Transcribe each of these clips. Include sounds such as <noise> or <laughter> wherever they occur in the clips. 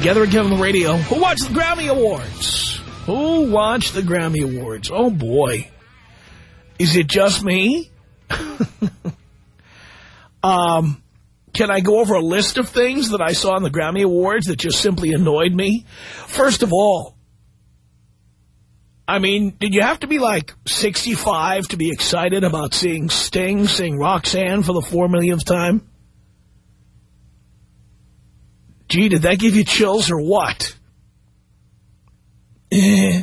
Together again on the radio. Who watched the Grammy Awards? Who watched the Grammy Awards? Oh, boy. Is it just me? <laughs> um, can I go over a list of things that I saw in the Grammy Awards that just simply annoyed me? First of all, I mean, did you have to be like 65 to be excited about seeing Sting sing Roxanne for the four millionth time? Gee, did that give you chills or what? Eh.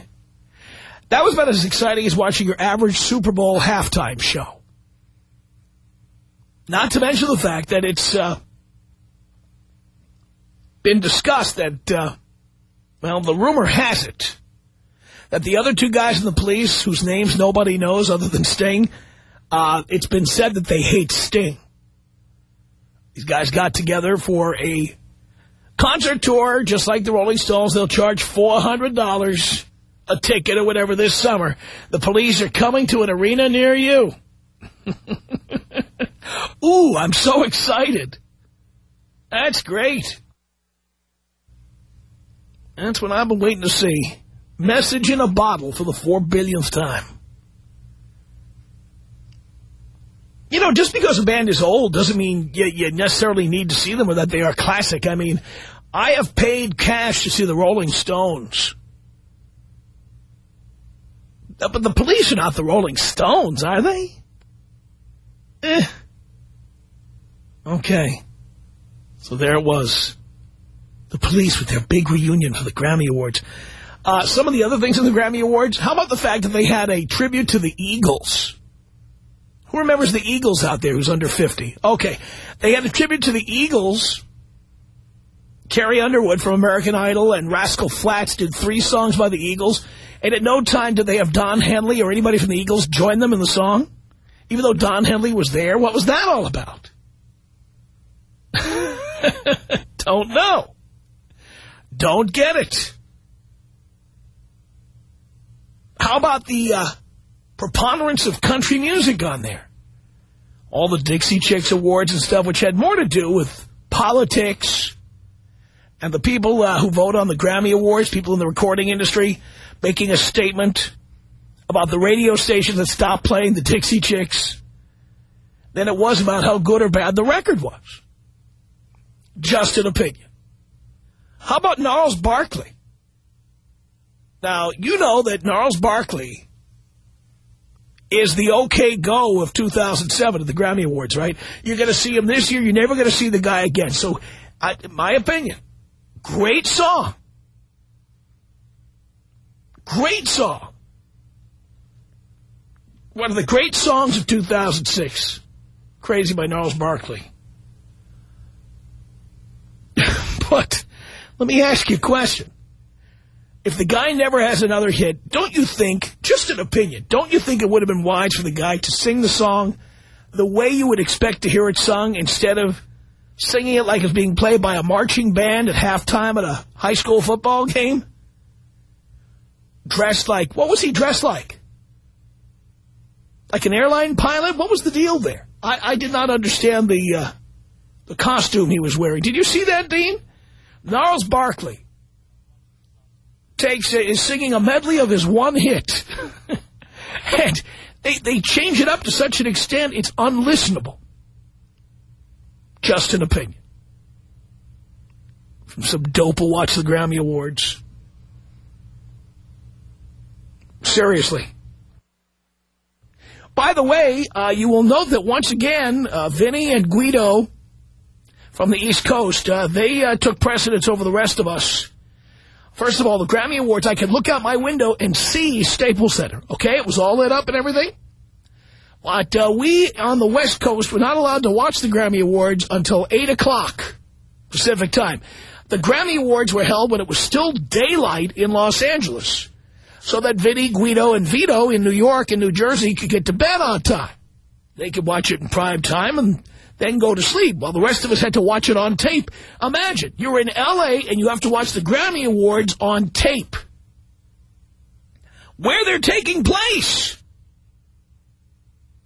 That was about as exciting as watching your average Super Bowl halftime show. Not to mention the fact that it's uh, been discussed that, uh, well, the rumor has it that the other two guys in the police, whose names nobody knows other than Sting, uh, it's been said that they hate Sting. These guys got together for a concert tour, just like the Rolling Stones. They'll charge $400 a ticket or whatever this summer. The police are coming to an arena near you. <laughs> Ooh, I'm so excited. That's great. That's what I've been waiting to see. Message in a bottle for the four billionth time. You know, just because a band is old doesn't mean you, you, necessarily need to see them or that they are classic. I mean, I have paid cash to see the Rolling Stones. Uh, but the police are not the Rolling Stones, are they? Eh. Okay. So there it was. The police with their big reunion for the Grammy Awards. Uh, some of the other things in the Grammy Awards, how about the fact that they had a tribute to the Eagles? Who remembers the Eagles out there who's under 50? Okay. They had a tribute to the Eagles. Carrie Underwood from American Idol and Rascal Flatts did three songs by the Eagles. And at no time did they have Don Henley or anybody from the Eagles join them in the song. Even though Don Henley was there. What was that all about? <laughs> Don't know. Don't get it. How about the uh, preponderance of country music on there? All the Dixie Chicks Awards and stuff, which had more to do with politics and the people uh, who vote on the Grammy Awards, people in the recording industry, making a statement about the radio stations that stopped playing the Dixie Chicks than it was about how good or bad the record was. Just an opinion. How about Gnarls Barkley? Now, you know that Gnarls Barkley is the OK Go of 2007 at the Grammy Awards, right? You're going to see him this year. You're never going to see the guy again. So, I, my opinion, great song. Great song. One of the great songs of 2006. Crazy by Gnarls Barkley. <laughs> but let me ask you a question. If the guy never has another hit, don't you think, just an opinion, don't you think it would have been wise for the guy to sing the song the way you would expect to hear it sung instead of singing it like it's being played by a marching band at halftime at a high school football game? Dressed like, what was he dressed like? Like an airline pilot? What was the deal there? I, I did not understand the uh, the costume he was wearing. Did you see that, Dean? Gnarls Barkley takes is singing a medley of his one hit. <laughs> and they, they change it up to such an extent, it's unlistenable. Just an opinion. From some dope who watch the Grammy Awards. seriously. By the way, uh, you will note that once again, uh, Vinny and Guido from the East Coast, uh, they uh, took precedence over the rest of us. First of all, the Grammy Awards, I could look out my window and see Staples Center. Okay, it was all lit up and everything. But uh, we on the West Coast were not allowed to watch the Grammy Awards until 8 o'clock Pacific time. The Grammy Awards were held when it was still daylight in Los Angeles so that Vinny, Guido, and Vito in New York and New Jersey could get to bed on time. They could watch it in prime time and then go to sleep while the rest of us had to watch it on tape. Imagine, you're in L.A. and you have to watch the Grammy Awards on tape. Where they're taking place.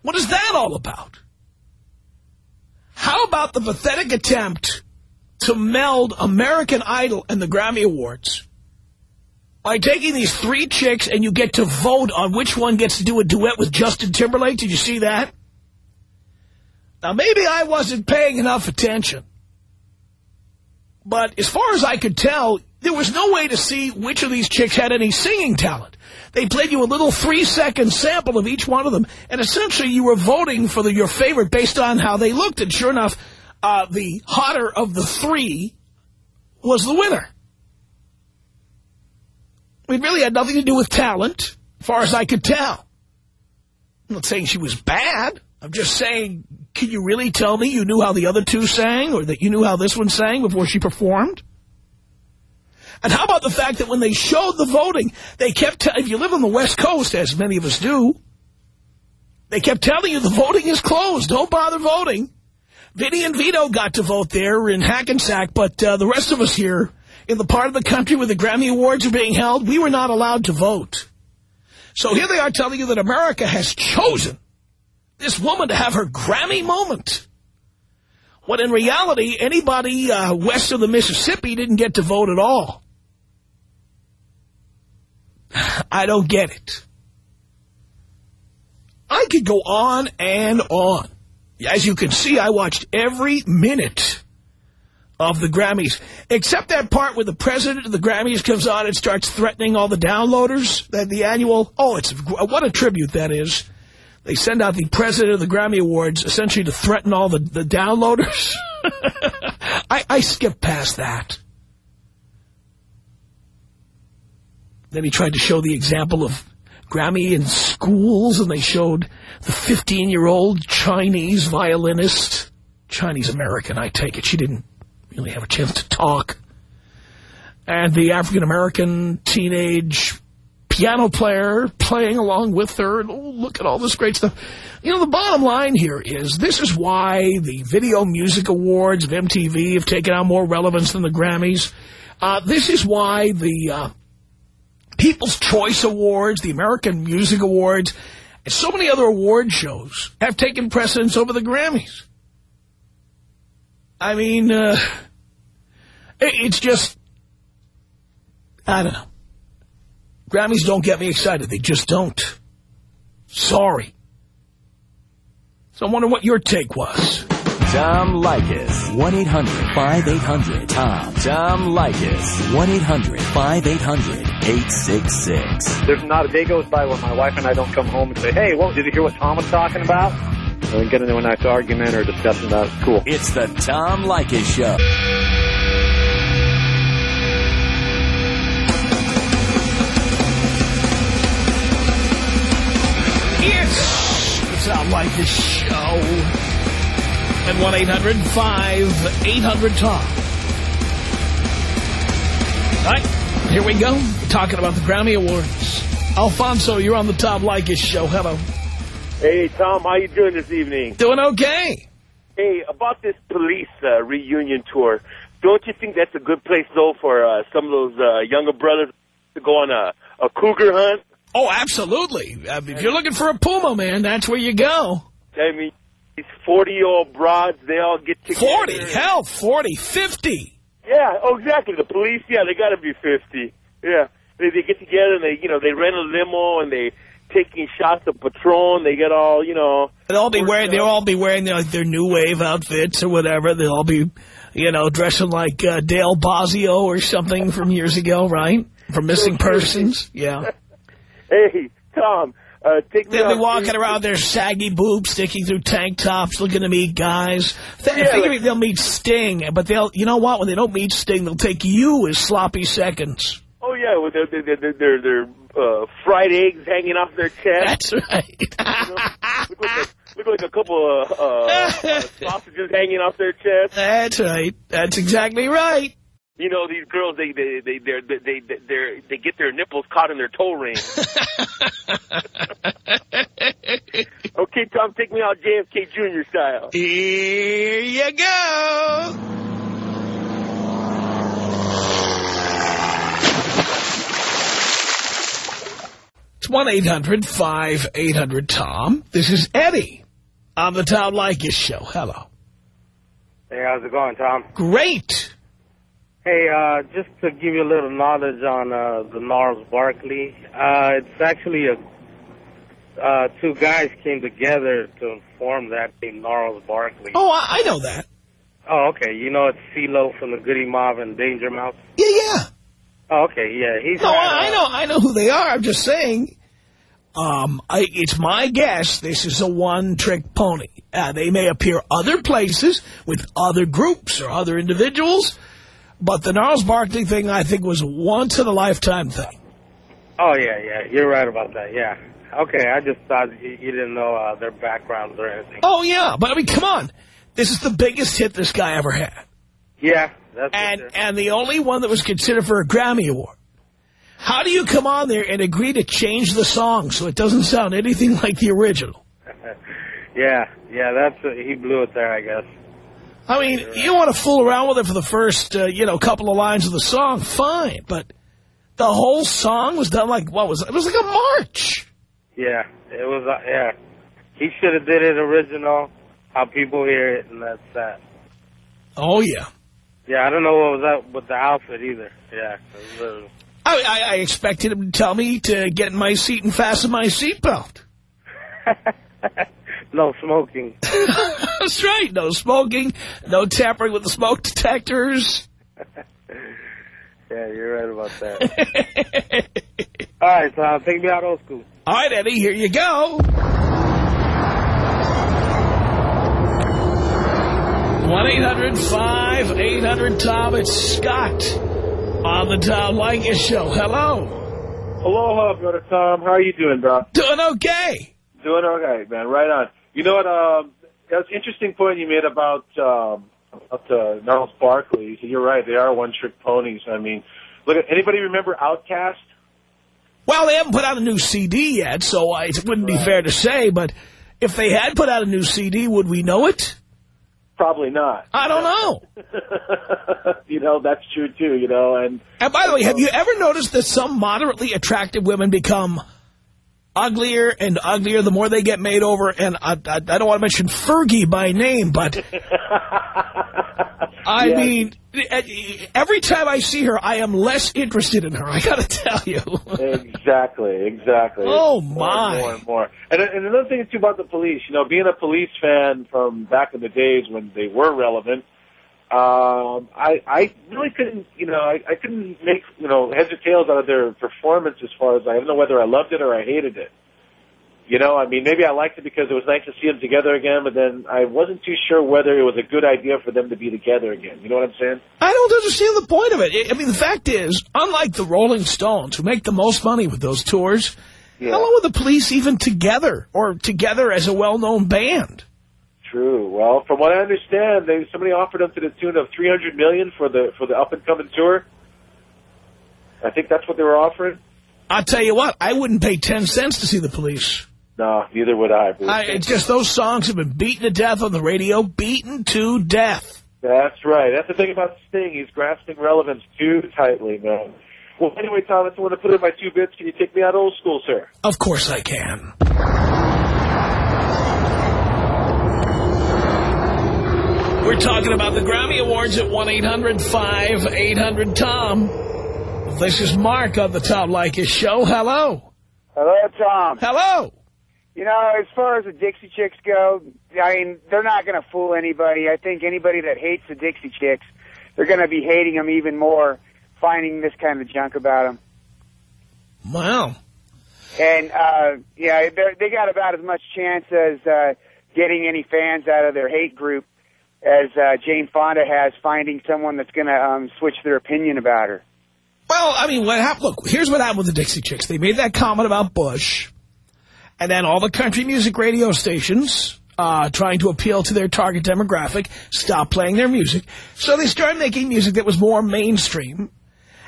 What is that all about? How about the pathetic attempt to meld American Idol and the Grammy Awards by taking these three chicks and you get to vote on which one gets to do a duet with Justin Timberlake. Did you see that? Now, maybe I wasn't paying enough attention. But as far as I could tell, there was no way to see which of these chicks had any singing talent. They played you a little three-second sample of each one of them, and essentially you were voting for the, your favorite based on how they looked. And sure enough, uh, the hotter of the three was the winner. It really had nothing to do with talent, as far as I could tell. I'm not saying she was bad. I'm just saying, can you really tell me you knew how the other two sang or that you knew how this one sang before she performed? And how about the fact that when they showed the voting, they kept, if you live on the West Coast, as many of us do, they kept telling you the voting is closed. Don't bother voting. Vinny and Vito got to vote there in Hackensack, but uh, the rest of us here in the part of the country where the Grammy Awards are being held, we were not allowed to vote. So here they are telling you that America has chosen this woman to have her Grammy moment. When in reality, anybody uh, west of the Mississippi didn't get to vote at all. <sighs> I don't get it. I could go on and on. As you can see, I watched every minute of the Grammys, except that part where the president of the Grammys comes on and starts threatening all the downloaders, that the annual, oh, it's what a tribute that is. They send out the president of the Grammy Awards essentially to threaten all the, the downloaders. <laughs> I, I skipped past that. Then he tried to show the example of Grammy in schools, and they showed the 15-year-old Chinese violinist, Chinese-American, I take it. She didn't really have a chance to talk. And the African-American teenage piano player playing along with her. Oh, look at all this great stuff. You know, the bottom line here is this is why the Video Music Awards of MTV have taken on more relevance than the Grammys. Uh, this is why the uh, People's Choice Awards, the American Music Awards, and so many other award shows have taken precedence over the Grammys. I mean, uh, it's just, I don't know. Grammys don't get me excited. They just don't. Sorry. So I wonder what your take was. Tom Leykis. 1-800-5800-TOM. Tom Leykis. 1-800-5800-866. There's not a day goes by where my wife and I don't come home and say, hey, well, did you hear what Tom was talking about? And get into a nice argument or discussion about it. Cool. It's the Tom Leykis Show. It's the Tom Leykis Show. At 1-800-5800-TOM. All right, here we go. We're talking about the Grammy Awards. Alfonso, you're on the Tom Leykis Show. Hello. Hey, Tom, how you doing this evening? Doing okay. Hey, about this police uh, reunion tour, don't you think that's a good place, though, for uh, some of those uh, younger brothers to go on a, a cougar hunt? Oh, absolutely. Uh, if you're looking for a puma, man, that's where you go. I mean, these 40-year-old broads, they all get together. 40, hell, 40, 50. Yeah, oh, exactly. The police, yeah, they got to be 50. Yeah. They, they get together and they, you know, they rent a limo and they taking shots of Patron. They get all, you know. They'll all be wearing. They'll all be wearing their, their new wave outfits or whatever. They'll all be, you know, dressing like uh, Dale Bozzio or something from years ago, right? From Missing Persons. Yeah. <laughs> Hey, Tom, uh, take me They'll be walking around their saggy boobs, sticking through tank tops, looking to meet guys. Th Yeah, figuring like- they'll meet Sting, but they'll, you know what? When they don't meet Sting, they'll take you as sloppy seconds. Oh yeah, with their their their, their, their uh, fried eggs hanging off their chest. That's right. look, like a, look like a couple of uh, uh, <laughs> sausages hanging off their chest. That's right. That's exactly right. You know, these girls they they they they're, they they they they get their nipples caught in their toe ring. <laughs> okay, Tom, take me out JFK Jr. style. Here you go. It's 1-800-5800-TOM. This is Eddie on the Tom Leykis Show. Hello. Hey, how's it going, Tom? Great. Hey, uh, just to give you a little knowledge on uh, the Gnarls Barkley, uh, it's actually a uh, two guys came together to form that name, Gnarls Barkley. Oh, I, I know that. Oh, okay. You know it's CeeLo from the Goodie Mob and Danger Mouse. Yeah, yeah. Oh, okay. Yeah, he's. No, I, I uh, know, I know who they are. I'm just saying. Um, I, it's my guess this is a one-trick pony. Uh, they may appear other places with other groups or other individuals, but the Gnarls Barkley thing, I think, was a once-in-a-lifetime thing. Oh, yeah, yeah. You're right about that. Yeah. Okay, I just thought you, you didn't know uh, their backgrounds or anything. Oh, yeah, but I mean, come on. This is the biggest hit this guy ever had. Yeah, that's. And, and the only one that was considered for a Grammy Award. How do you come on there and agree to change the song so it doesn't sound anything <laughs> like the original? <laughs> yeah, yeah. That's uh, he blew it there, I guess. I mean, you want to fool around with it for the first, uh, you know, couple of lines of the song, fine. But the whole song was done like, what was it? It was like a march. Yeah, it was. Uh, yeah, he should have did it original, how people hear it, and that's that. Oh, yeah. Yeah, I don't know what was up with the outfit either. Yeah, I, I, I expected him to tell me to get in my seat and fasten my seatbelt. <laughs> no smoking. <laughs> That's right. No smoking, no tampering with the smoke detectors. <laughs> Yeah, you're right about that. <laughs> All right, Tom, take me out old school. All right, Eddie, here you go. 1-800-5800-TOM. It's Scott on the Tom Leykis Show. Hello. Aloha, brother Tom. How are you doing, bro? Doing okay. Doing okay, man. Right on. You know what? Um, that's an interesting point you made about um, about uh, Gnarls Barkley. You're right. They are one-trick ponies. I mean, look at anybody remember OutKast? Well, they haven't put out a new CD yet, so I, it wouldn't be fair to say, but if they had put out a new CD, would we know it? Probably not. I don't know. <laughs> you know, that's true too. You know, and And by the way, have you ever noticed that some moderately attractive women become uglier and uglier the more they get made over? And I, I, I don't want to mention Fergie by name, but <laughs> I Yes. mean, every time I see her, I am less interested in her. I got to tell you. exactly, exactly. Oh, More my. and more and more. And, and another thing too about the police, you know, being a police fan from back in the days when they were relevant, um, I I really couldn't, you know, I, I couldn't make you know heads or tails out of their performance as far as I don't know whether I loved it or I hated it. You know, I mean, maybe I liked it because it was nice to see them together again, but then I wasn't too sure whether it was a good idea for them to be together again. You know what I'm saying? I don't understand the point of it. I mean, the fact is, unlike the Rolling Stones, who make the most money with those tours, Yeah. how long were the police even together or together as a well-known band? True. Well, from what I understand, they somebody offered them to the tune of three hundred million for the for the up and coming tour. I think that's what they were offering. I'll tell you what, I wouldn't pay 10 cents to see the police. No, neither would I. I, it's just those songs have been beaten to death on the radio, beaten to death. That's right. That's the thing about Sting. He's grasping relevance too tightly, man. Well, anyway, Tom, I want to put in my two bits. Can you take me out old school, sir? Of course I can. We're talking about the Grammy Awards at 1-800-5800-TOM. This is Mark on the Tom Leykis Show. Hello. Hello, Tom. Hello. You know, as far as the Dixie Chicks go, I mean, they're not going to fool anybody. I think anybody that hates the Dixie Chicks, they're going to be hating them even more, finding this kind of junk about them. Wow. And uh, yeah, they're- they got about as much chance as uh, getting any fans out of their hate group as uh, Jane Fonda has finding someone that's going to um, switch their opinion about her. Well, I mean, what happened? Look, here's what happened with the Dixie Chicks. They made that comment about Bush, and then all the country music radio stations, uh, trying to appeal to their target demographic, stopped playing their music. So they started making music that was more mainstream,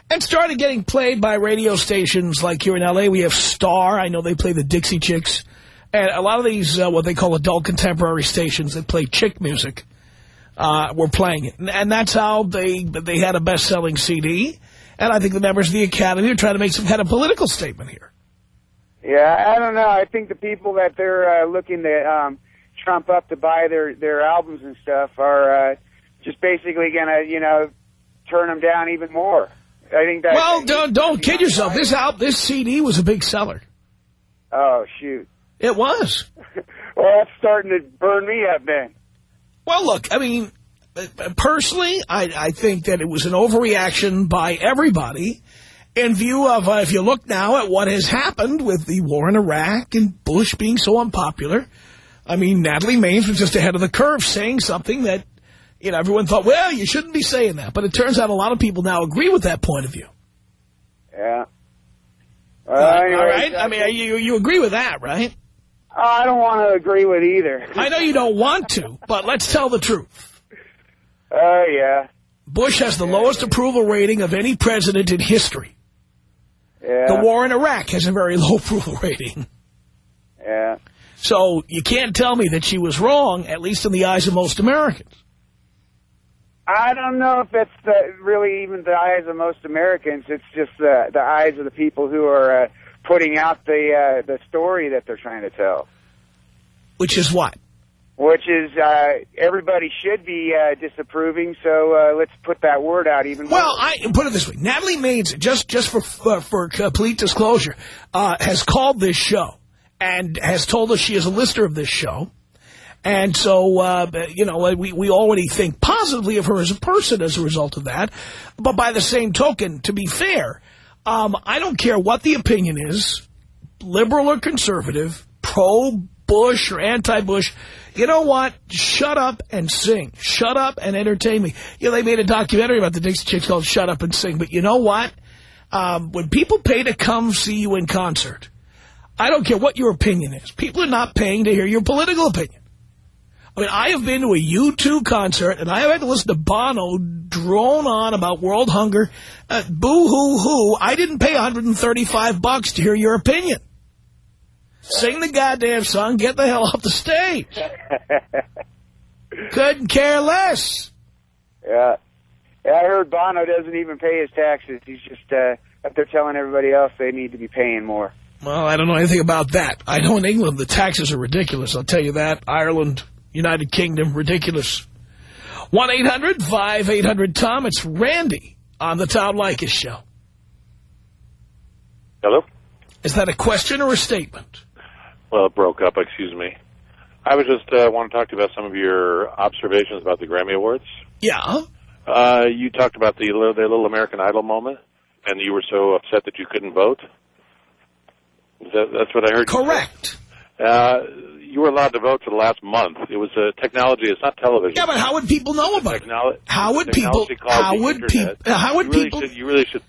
and started getting played by radio stations like here in L.A. We have Star. I know they play the Dixie Chicks. And a lot of these, uh, what they call adult contemporary stations that play chick music, uh, were playing it. And, that's how they they had a best-selling CD. And I think the members of the Academy are trying to make some kind of political statement here. Yeah, I don't know. I think the people that they're uh, looking to um, trump up to buy their their albums and stuff are uh, just basically going to, you know, turn them down even more. I think that. Well, don't don't kid yourself. This album, this CD was a big seller. Oh shoot! It was. <laughs> Well, that's starting to burn me up then. Well, look, I mean, personally, I, I think that it was an overreaction by everybody in view of, uh, if you look now at what has happened with the war in Iraq and Bush being so unpopular, I mean, Natalie Maines was just ahead of the curve saying something that, you know, everyone thought, well, you shouldn't be saying that. But it turns out a lot of people now agree with that point of view. Yeah. Uh, all anyway, right? I mean, you, you agree with that, right? I don't want to agree with either. I know you don't want to, but let's tell the truth. <laughs> Oh yeah. Bush has the lowest approval rating of any president in history. Yeah. The war in Iraq has a very <laughs> low approval rating. Yeah. So you can't tell me that she was wrong, at least in the eyes of most Americans. I don't know if it's the, really even the eyes of most Americans. It's just the the eyes of the people who are uh, putting out the uh, the story that they're trying to tell. Which is what? Which is uh, everybody should be uh, disapproving. So uh, let's put that word out even more. Well, I put it this way: Natalie Maines, just just for uh, for complete disclosure, uh, has called this show and has told us she is a listener of this show. And so, uh, you know, we, we already think positively of her as a person as a result of that. But by the same token, to be fair, um, I don't care what the opinion is, liberal or conservative, pro-Bush or anti-Bush, you know what? Shut up and sing. Shut up and entertain me. You know, they made a documentary about the Dixie Chicks called Shut Up and Sing. But you know what? Um, when people pay to come see you in concert, I don't care what your opinion is. People are not paying to hear your political opinion. I mean, I have been to a U2 concert, and I have had to listen to Bono drone on about world hunger. Uh, Boo-hoo-hoo. I didn't pay 135 bucks to hear your opinion. Sing the goddamn song, get the hell <laughs> off the stage. Couldn't care less. yeah. Yeah, I heard Bono doesn't even pay his taxes. He's just uh, up there telling everybody else they need to be paying more. Well, I don't know anything about that. I know in England the taxes are ridiculous. I'll tell you that. Ireland, United Kingdom, ridiculous. 1-800-5800-TOM. It's Randy on the Tom Leykis Show. Hello? Is that a question or a statement? Well, it broke up, excuse me. I was just uh, want to talk to you about some of your observations about the Grammy Awards. Yeah. Uh, you talked about the little, the little American Idol moment, and you were so upset that you couldn't vote. That, that's what I heard. Correct. Uh, you were allowed to vote for the last month. It was uh, technology. It's not television. Yeah, but how would people know about it? How would people? How would people? How would people? You really should,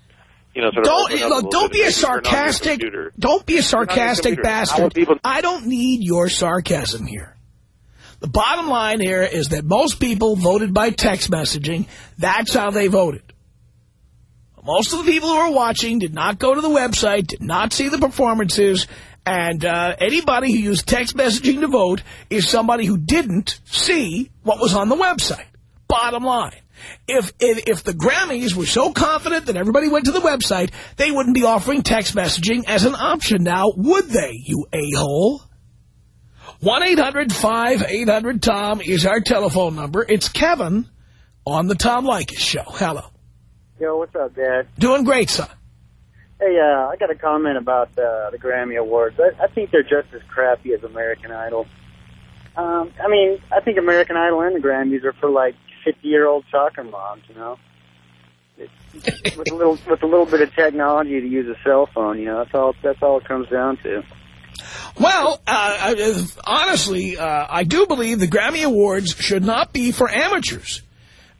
you know, sort Don't look. Don't bit be a and maybe turn on your sarcastic. Don't be a sarcastic bastard. people- I don't need your sarcasm here. The bottom line here is that most people voted by text messaging. That's how they voted. Most of the people who are watching did not go to the website, did not see the performances, and uh, anybody who used text messaging to vote is somebody who didn't see what was on the website. Bottom line. If, if if the Grammys were so confident that everybody went to the website, they wouldn't be offering text messaging as an option now, would they, you a-hole? 1-800-5800-TOM is our telephone number. It's Kevin on the Tom Leykis Show. Hello. Yo, what's up, Dad? Doing great, son. Hey, uh, I got a comment about uh, the Grammy Awards. I, I think they're just as crappy as American Idol. Um, I mean, I think American Idol and the Grammys are for like 50-year-old soccer moms, you know. with a little with a little bit of technology to use a cell phone. You know, that's all that's all it comes down to. Well, uh, uh, honestly, uh, I do believe the Grammy Awards should not be for amateurs.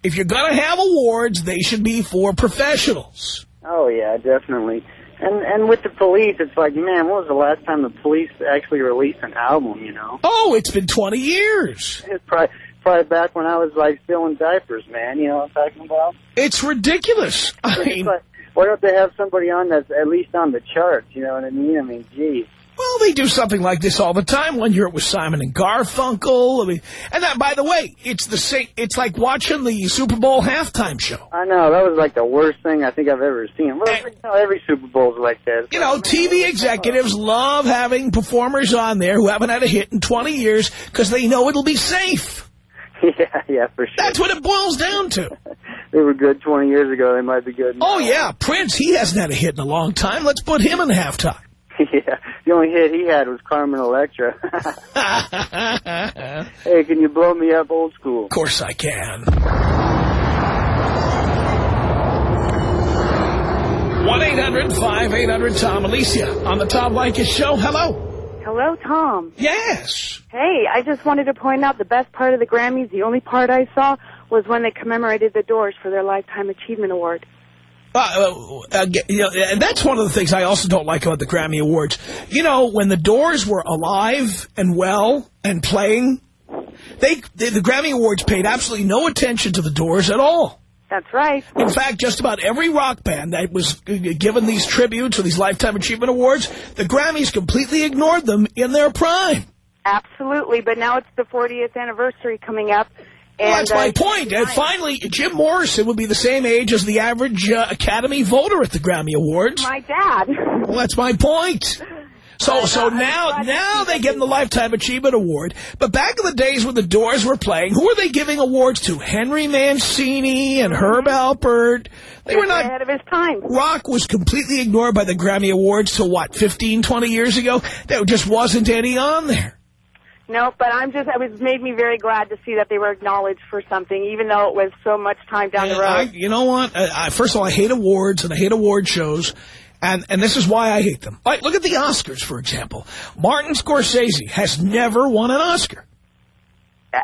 If you're going to have awards, they should be for professionals. Oh yeah, definitely. And and with the police, it's like, man, what was the last time the police actually released an album? You know? Oh, it's been 20 years. It's probably probably back when I was like still in diapers, man. You know what I'm talking about? It's ridiculous. I mean, like, why don't they have somebody on that's at least on the charts? You know what I mean? I mean, geez. Well, they do something like this all the time. One year it was Simon and Garfunkel. I mean, and that, by the way, it's the same. It's like watching the Super Bowl halftime show. I know that was like the worst thing I think I've ever seen. Well, you know, every Super Bowl's like that. You know, TV executives love having performers on there who haven't had a hit in 20 years because they know it'll be safe. <laughs> yeah, yeah, for sure. That's what it boils down to. <laughs> They were good 20 years ago. They might be good. Oh, now. Oh, yeah, Prince, he hasn't had a hit in a long time. Let's put him in halftime. <laughs> yeah. The only hit he had was Carmen Electra. <laughs> hey, can you blow me up old school? Of course I can. 1-800-5800-TOM. Alicia on the Tom Leykis show. Hello. Hello, Tom. Yes. Hey, I just wanted to point out the best part of the Grammys, the only part I saw, was when they commemorated the Doors for their Lifetime Achievement Award. Uh, uh, you know, and that's one of the things I also don't like about the Grammy Awards. You know, when the Doors were alive and well and playing, they, they the Grammy Awards paid absolutely no attention to the Doors at all. That's right. In fact, just about every rock band that was given these tributes or these Lifetime Achievement Awards, the Grammys completely ignored them in their prime. Absolutely, but now it's the 40th anniversary coming up. And, Well, that's my uh, point. And finally, Jim Morrison would be the same age as the average uh, Academy voter at the Grammy Awards. My dad. Well, that's my point. So, so now, now they give him the Lifetime Achievement Award. But back in the days when the Doors were playing, who were they giving awards to? Henry Mancini and Herb Alpert. They were not ahead of his time. Rock was completely ignored by the Grammy Awards till what, 15, 20 years ago? There just wasn't any on there. No, but I'm just, it was made me very glad to see that they were acknowledged for something, even though it was so much time down the road. I, you know what? I, I, first of all, I hate awards and I hate award shows. And, and this is why I hate them. Like, look at the Oscars, for example. Martin Scorsese has never won an Oscar. Uh,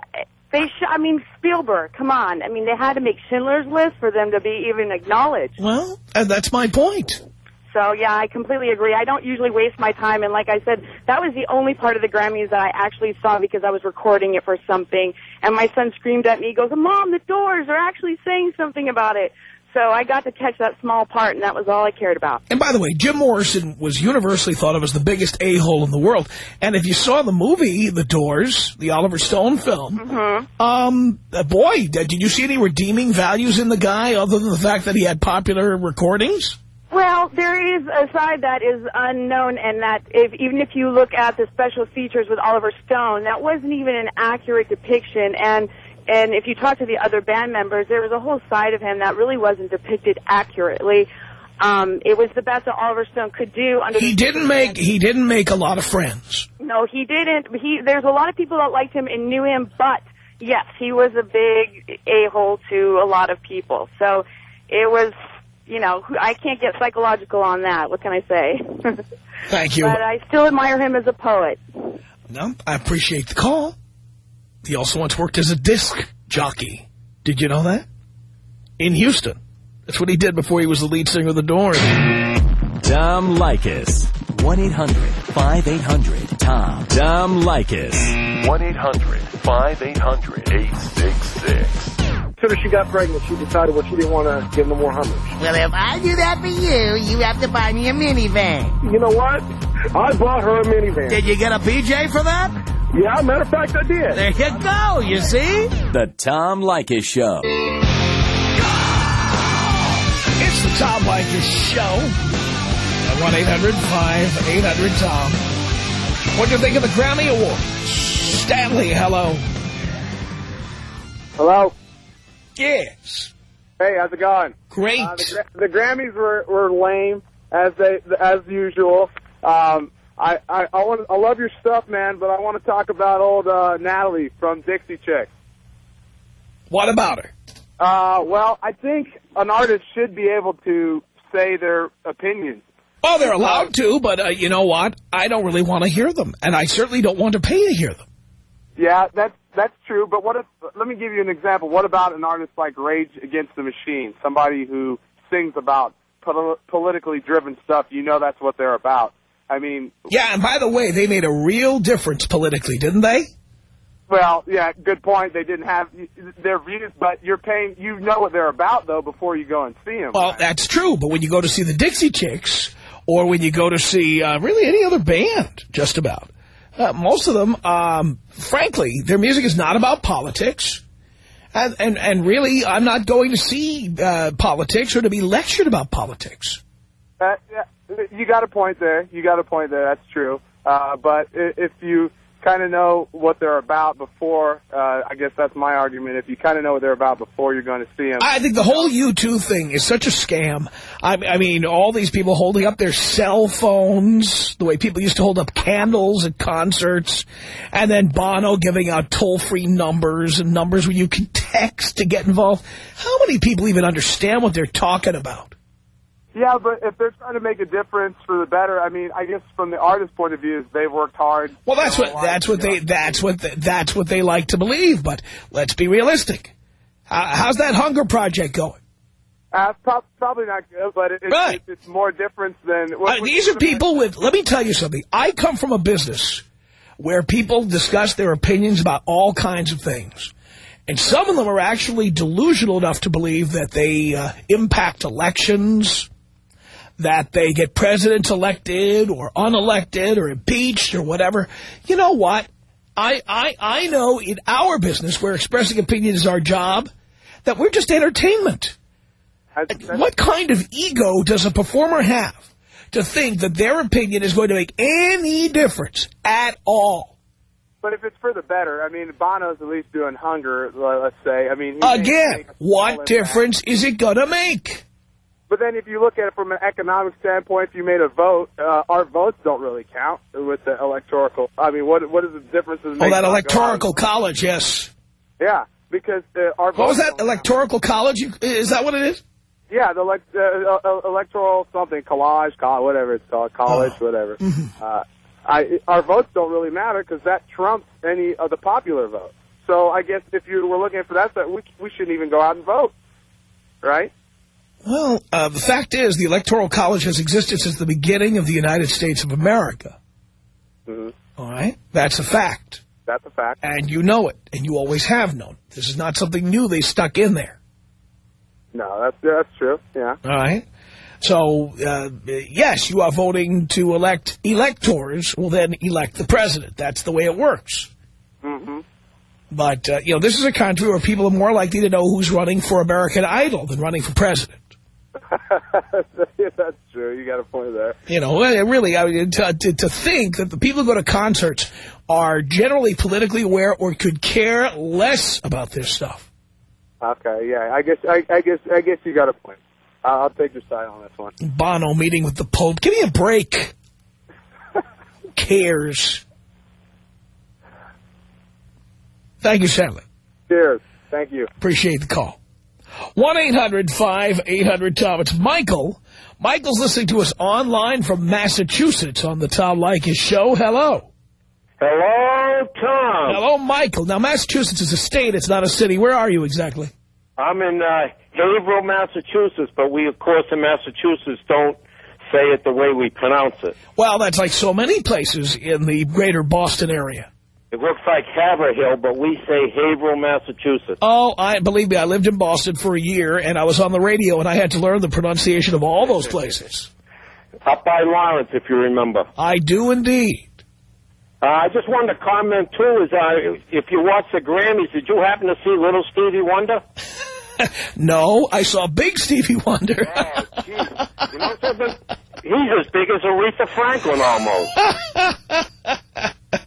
They sh I mean, Spielberg, come on. I mean, they had to make Schindler's List for them to be even acknowledged. Well, and that's my point. So, yeah, I completely agree. I don't usually waste my time. And like I said, that was the only part of the Grammys that I actually saw because I was recording it for something. And my son screamed at me, he goes, Mom, the Doors are actually saying something about it. So I got to catch that small part, and that was all I cared about. And by the way, Jim Morrison was universally thought of as the biggest a-hole in the world. And if you saw the movie, The Doors, the Oliver Stone film, Mm-hmm. um, uh, boy, did you see any redeeming values in the guy other than the fact that he had popular recordings? Well, there is a side that is unknown, and that if even if you look at the special features with Oliver Stone, that wasn't even an accurate depiction. And and if you talk to the other band members, there was a whole side of him that really wasn't depicted accurately. Um, it was the best that Oliver Stone could do. Under He didn't make he didn't make a lot of friends. No, he didn't. He there's a lot of people that liked him and knew him, but yes, he was a big a hole to a lot of people. So it was, you know, I can't get psychological on that. What can I say? <laughs> Thank you. But I still admire him as a poet. No, I appreciate the call. He also once worked as a disc jockey. Did you know that? In Houston. That's what he did before he was the lead singer of The Doors. Tom Leykis. 1-800-5800-TOM. Tom Leykis. 1-800-5800-866. As soon as she got pregnant, she decided well, she didn't want to give no more hummers. Well, if I do that for you, you have to buy me a minivan. You know what? I bought her a minivan. Did you get a PJ for that? Yeah, matter of fact, I did. There you go, you see? The Tom Leykis Show. It's the Tom Leykis Show. At 1-800-5800-TOM. What do you think of the Grammy Awards? Stanley, hello. Hello. Yes. Hey, how's it going? Great. Uh, the, the Grammys were, were lame as they as usual. Um, I I I, want, I love your stuff, man, but I want to talk about old uh, Natalie from Dixie Chicks. What about her? Uh, well, I think an artist should be able to say their opinions. Oh, they're allowed to, but uh, you know what? I don't really want to hear them, and I certainly don't want to pay to hear them. Yeah, that's that's true. But what if? Let me give you an example. What about an artist like Rage Against the Machine? Somebody who sings about pol- politically driven stuff. You know, that's what they're about. I mean, Yeah, and by the way, they made a real difference politically, didn't they? well, yeah, good point. They didn't have their views, but you're paying. You know what they're about though before you go and see them. Well, that's true, but when you go to see the Dixie Chicks, or when you go to see uh, really any other band, just about, uh, most of them, um, frankly, their music is not about politics. And, and, and really, I'm not going to see uh, politics or to be lectured about politics. Uh, yeah, you got a point there. You got a point there. That's true. Uh, but if you kind of know what they're about before, uh, I guess that's my argument. If you kind of know what they're about before you're going to see them, I think the whole U2 thing is such a scam. I, I mean, all these people holding up their cell phones, the way people used to hold up candles at concerts, and then Bono giving out toll-free numbers and numbers where you can text to get involved. How many people even understand what they're talking about? yeah. But if they're trying to make a difference for the better, I mean, I guess from the artist's point of view, they've worked hard. Well, that's what that's what they that's what they, that's what they like to believe. But let's be realistic. How, how's that hunger project going? Uh, probably not good, but it, it, Right. it's, it's more difference than. What, Uh, these are people with, let me tell you something. I come from a business where people discuss their opinions about all kinds of things. And some of them are actually delusional enough to believe that they uh, impact elections, that they get presidents elected or unelected or impeached or whatever. You know what? I, I, I know in our business where expressing opinion is our job, that we're just entertainment. What kind of ego does a performer have to think that their opinion is going to make any difference at all? But if it's for the better, I mean, Bono's at least doing hunger. Let's say. I mean, Again, what impact. difference is it going to make? But then if you look at it from an economic standpoint, if you made a vote, uh, our votes don't really count with the electoral. I mean, what what is the difference? in Oh, that electoral college, yes. Yeah, because uh, our What was that, electoral college? Is that what it is? Yeah, the elect, uh, uh, electoral something collage, college, whatever it's called, college, Oh. whatever. <laughs> Mm-hmm. Uh, I, our votes don't really matter because that trumps any of the popular vote. So I guess if you were looking for that, we we shouldn't even go out and vote, right? Well, uh, the fact is the electoral college has existed since the beginning of the United States of America. Mm-hmm. All right? That's a fact. That's a fact. And you know it, and you always have known. This is not something new they stuck in there. No, that's that's true. Yeah. All right? So, uh, yes, you are voting to elect electors, will then elect the president. That's the way it works. Mm-hmm. But, uh, you know, this is a country where people are more likely to know who's running for American Idol than running for president. <laughs> that's true. You got a point there. You know, really, I mean, to, to, to think that the people who go to concerts are generally politically aware or could care less about this stuff. Okay. Yeah. I guess I, I guess I guess you got a point. Uh, I'll take your side on this one. Bono meeting with the Pope. Give me a break. <laughs> Who cares? Thank you, Stanley. Cheers. Thank you. Appreciate the call. 1-800-5800-TOM. It's Michael. Michael's listening to us online from Massachusetts on the Tom Leykis show. Hello. Hello, Tom. Hello, Michael. Now, Massachusetts is a state. It's not a city. Where are you exactly? I'm in uh, Haverhill, Massachusetts, but we, of course, in Massachusetts don't say it the way we pronounce it. Well, that's like so many places in the greater Boston area. It looks like Haverhill, but we say Haverhill, Massachusetts. Oh, I believe me, I lived in Boston for a year, and I was on the radio, and I had to learn the pronunciation of all those places. Up by Lawrence, if you remember. I do indeed. Uh, I just wanted to comment, too, is uh, if you watch the Grammys, did you happen to see Little Stevie Wonder? <laughs> No, I saw Big Stevie Wonder. You know something? He's as big as Aretha Franklin, almost.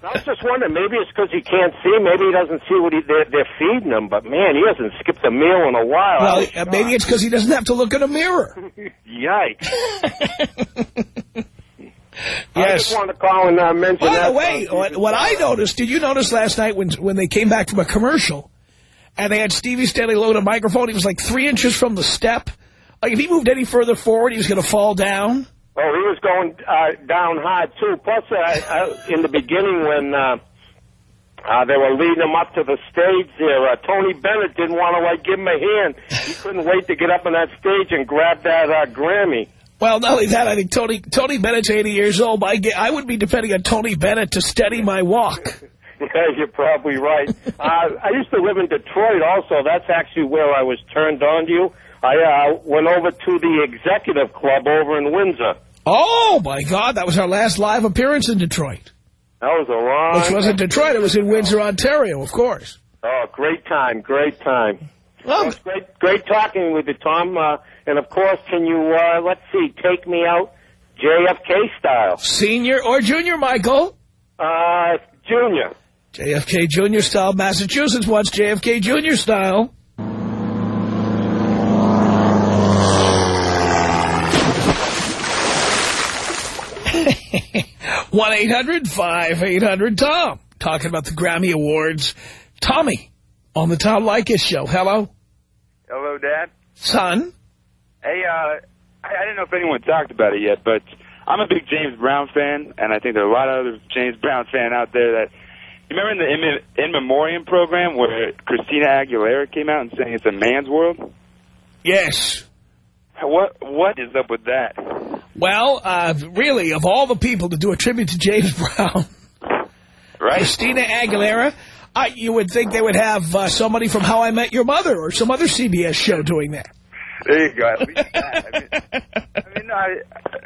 I was just wondering, maybe it's because he can't see. Maybe he doesn't see what he, they're, they're feeding him. But, man, he hasn't skipped a meal in a while. Well, uh, maybe it's because he doesn't have to look in a mirror. <laughs> Yikes. <laughs> I Yes. just wanted to call and uh, mention By that. the way, what, what I noticed, did you notice last night when when they came back from a commercial, and they had Stevie Stanley in a microphone. He was like three inches from the step. Like if he moved any further forward, he was going to fall down. Oh, he was going uh, down hard too. Plus, uh, uh, in the beginning when uh, uh, they were leading him up to the stage there, uh, Tony Bennett didn't want to like give him a hand. He couldn't wait to get up on that stage and grab that uh, Grammy. Well, not only that, I think Tony Tony Bennett's 80 years old. I, get, I would be depending on Tony Bennett to steady my walk. <laughs> Yeah, you're probably right. <laughs> uh, I used to live in Detroit also. That's actually where I was turned on to you. I uh, went over to the executive club over in Windsor. Oh, my God. That was our last live appearance in Detroit. That was a long... Which wasn't Detroit. It was in Windsor, Ontario, of course. Oh, great time, great time. Well, great, great talking with you, Tom. Uh, and, of course, can you, uh, let's see, take me out JFK style? Senior or junior, Michael? Uh, junior. JFK Junior style. Massachusetts wants JFK Junior style. <laughs> one eight hundred 800 tom Talking about the Grammy Awards. Tommy on the Tom Leykis show. Hello. Hello, Dad. Son. Hey, uh, I, I didn't know if anyone talked about it yet, but I'm a big James Brown fan, and I think there are a lot of other James Brown fans out there that you remember in the In, in Memoriam program where Christina Aguilera came out and sang it's a man's world? Yes. What What is up with that? Well, uh, really, of all the people to do a tribute to James <laughs> Brown, right? Christina Aguilera, uh, you would think they would have uh, somebody from How I Met Your Mother or some other CBS show doing that. There you go. At least that. I mean, I, mean I,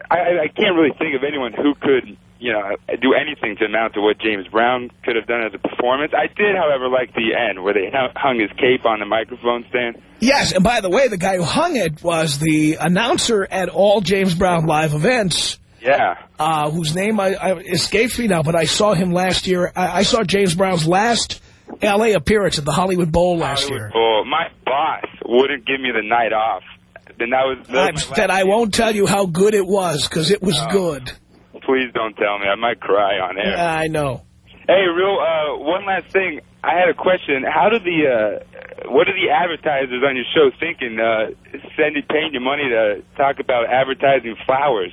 I, I can't really think of anyone who could you know, do anything to amount to what James Brown could have done as a performance. I did, however, like the end where they hung his cape on the microphone stand. Yes, and by the way, the guy who hung it was the announcer at all James Brown live events. Yeah. Uh, whose name I, I, escapes me now, but I saw him last year. I, I saw James Brown's last L.A. appearance at the Hollywood Bowl last Hollywood year. Bowl. My boss wouldn't give me the night off. Then that was, that that I won't tell you how good it was because it was oh. good. Please don't tell me. I might cry on air. Yeah, I know. Hey, real. Uh, one last thing. I had a question. How do the uh, what are the advertisers on your show thinking? Uh, sending paying you money to talk about advertising flowers?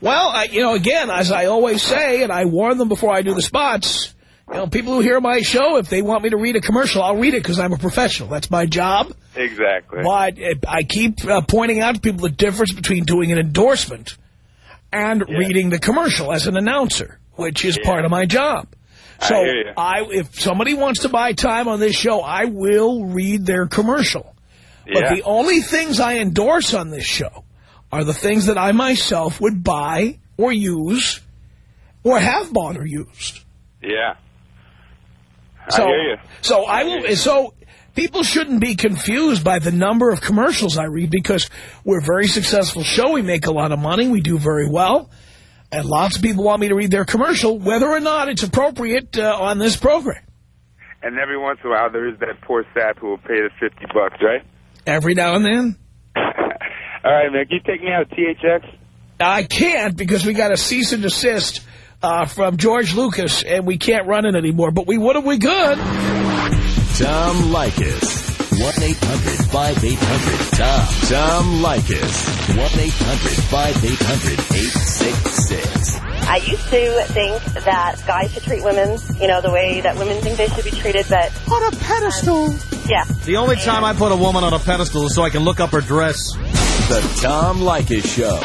Well, I, you know, again, as I always say, and I warn them before I do the spots. You know, people who hear my show, if they want me to read a commercial, I'll read it because I'm a professional. That's my job. Exactly. But I keep uh, pointing out to people the difference between doing an endorsement and yeah. reading the commercial as an announcer, which is yeah. part of my job. So I, I, if somebody wants to buy time on this show, I will read their commercial. Yeah. But the only things I endorse on this show are the things that I myself would buy or use or have bought or used. Yeah. I so, hear you. So I, I will. So people shouldn't be confused by the number of commercials I read because we're a very successful show. We make a lot of money. We do very well. And lots of people want me to read their commercial, whether or not it's appropriate uh, on this program. And every once in a while, there is that poor sap who will pay the 50 bucks, right? Every now and then. <laughs> All right, man. Can you take me out of THX? I can't because we got a cease and desist uh, from George Lucas, and we can't run it anymore. But we would if we could. Tom Leykis. 1-800-5800-TOM. Tom Leykis. 1-800-5800-866. I used to think that guys should treat women, you know, the way that women think they should be treated, but... On a pedestal. Um, yeah. The only time I put a woman on a pedestal is so I can look up her dress. The Tom Leykis Show.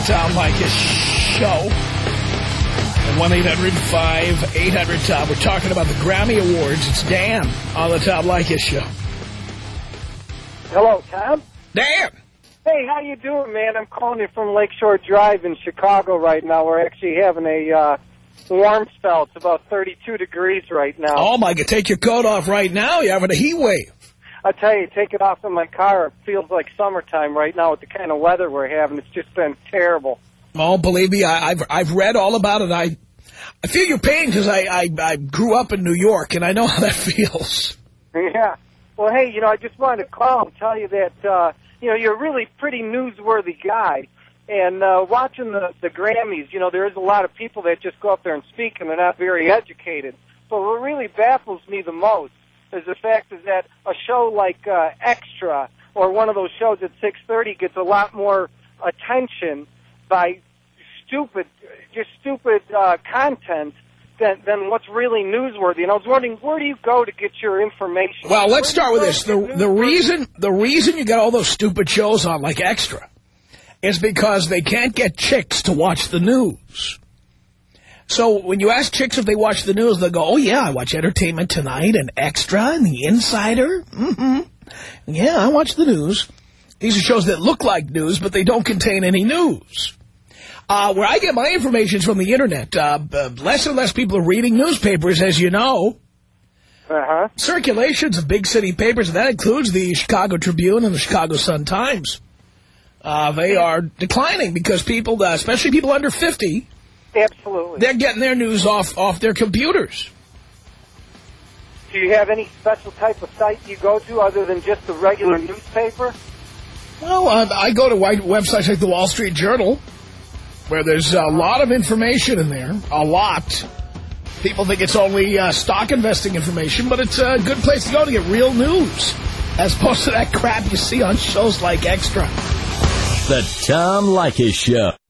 The Tom Leykis Show. At 1-800-5800-TOM. We're talking about the Grammy Awards. It's Dan on the Tom Leykis Show. Hello, Tom. Dan. Hey, how you doing, man? I'm calling you from Lakeshore Drive in Chicago right now. We're actually having a uh, warm spell. It's about 32 degrees right now. Oh, my God. Take your coat off right now. You're having a heat wave. I tell you, take it off in my car. It feels like summertime right now with the kind of weather we're having. It's just been terrible. Oh, believe me, I, have I've read all about it. I I feel your pain because I, I, I grew up in New York, and I know <laughs> how that feels. Yeah. Well, hey, you know, I just wanted to call and tell you that, uh, you know, you're a really pretty newsworthy guy. And uh, watching the, the Grammys, you know, there is a lot of people that just go up there and speak, and they're not very educated. But what really baffles me the most is the fact is that a show like uh, Extra or one of those shows at 6:30 gets a lot more attention by stupid, just stupid uh, content than than what's really newsworthy. And I was wondering, where do you go to get your information? Well, let's start with this. The the reason the reason you got all those stupid shows on like Extra is because they can't get chicks to watch the news. So when you ask chicks if they watch the news, they'll go, "Oh yeah, I watch Entertainment Tonight and Extra and The Insider." Mm-hmm. Yeah, I watch the news. These are shows that look like news, but they don't contain any news. Uh, where I get my information is from the internet. Uh, less and less people are reading newspapers, as you know. Uh-huh. Circulations of big city papers, and that includes the Chicago Tribune and the Chicago Sun-Times. Uh, they are declining because people, uh, especially people under 50, Absolutely. they're getting their news off, off their computers. Do you have any special type of site you go to other than just the regular newspaper? Well, uh, I go to white websites like the Wall Street Journal, where there's a lot of information in there, a lot. People think it's only uh, stock investing information, but it's a good place to go to get real news, as opposed to that crap you see on shows like Extra. The Tom Leykis Show.